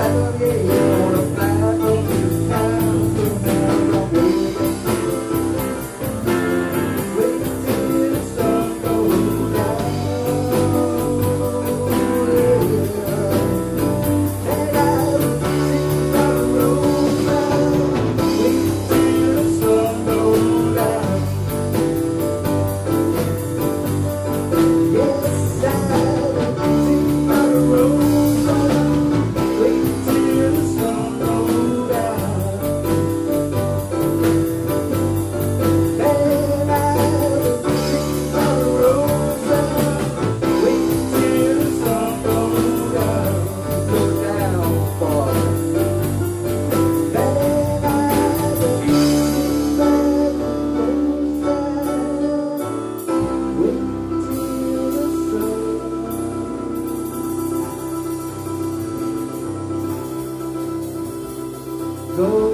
I don't get you. Senhor.